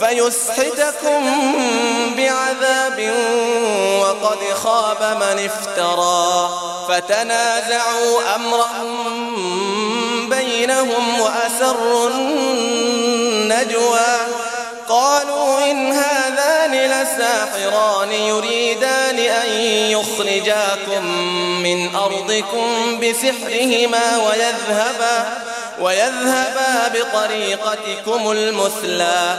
فيسحتكم بعذاب وقد خاب من افترى. فتنازعوا أمرهم بينهم وأسروا النجوى. قالوا إن هذان لساحران يريدان أن يخرجاكم من أرضكم بسحرهما ويذهبا ويذهبا بطريقتكم المثلى.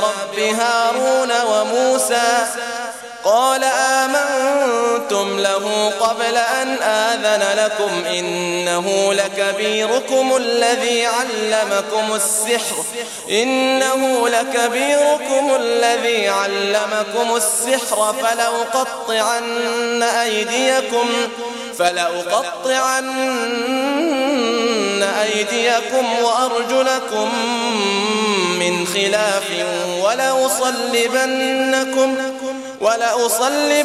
برب هارون وموسى قال آمنتم له قبل أن آذن لكم إنه لكبيركم الذي علمكم السحر إنه لكبيركم الذي علمكم السحر فلأقطعن أيديكم فلأقطعن أيديكم وأرجلكم من خلاف ولأصلبنكم ولأصلبنكم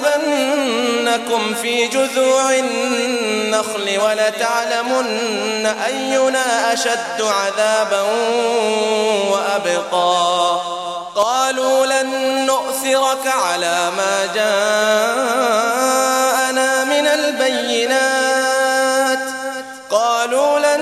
في جذوع النخل ولتعلمن أينا أشد عذابا وأبقى. قالوا لن نؤثرك على ما جاءنا من البينات. قالوا لن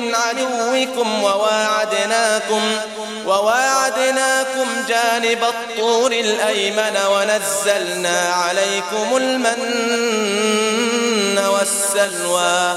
من عدوكم وواعدناكم وواعدناكم جانب الطور الأيمن ونزلنا عليكم المن والسلوى